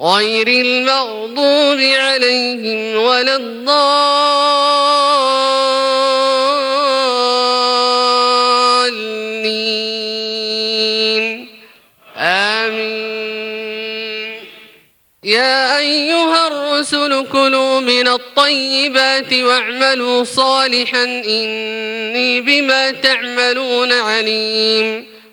غير المغضوب عليهم ولا الضالين. آمين. يا أيها الرسل كلوا من الطيبات واعملوا صالحا إني بما تعملون عليم.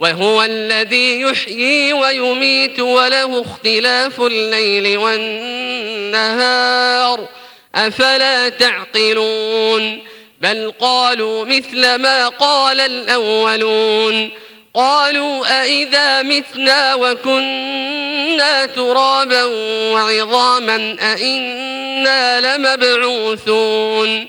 وهو الذي يحيي ويميت وله اختلاف الليل والنهار. أفلا تعقلون؟ بل قالوا مثل ما قال الأولون. قالوا أئذا متنا وكنا ترابا وعظاما أئنا لمبعوثون.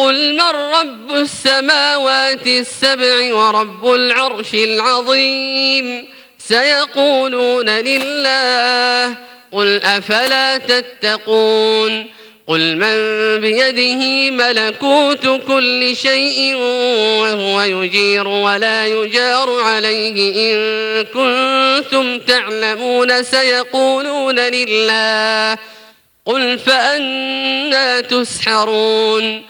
قل من رب السماوات السبع ورب العرش العظيم؟ سيقولون لله. قل أفلا تتقون؟ قل من بيده ملكوت كل شيء وهو يجير ولا يجار عليه. إن كنتم تعلمون سيقولون لله. قل فأنا تسحرون.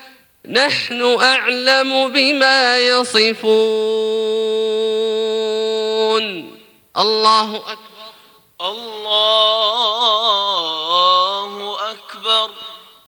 نحن أعلم بما يصفون. الله أكبر. الله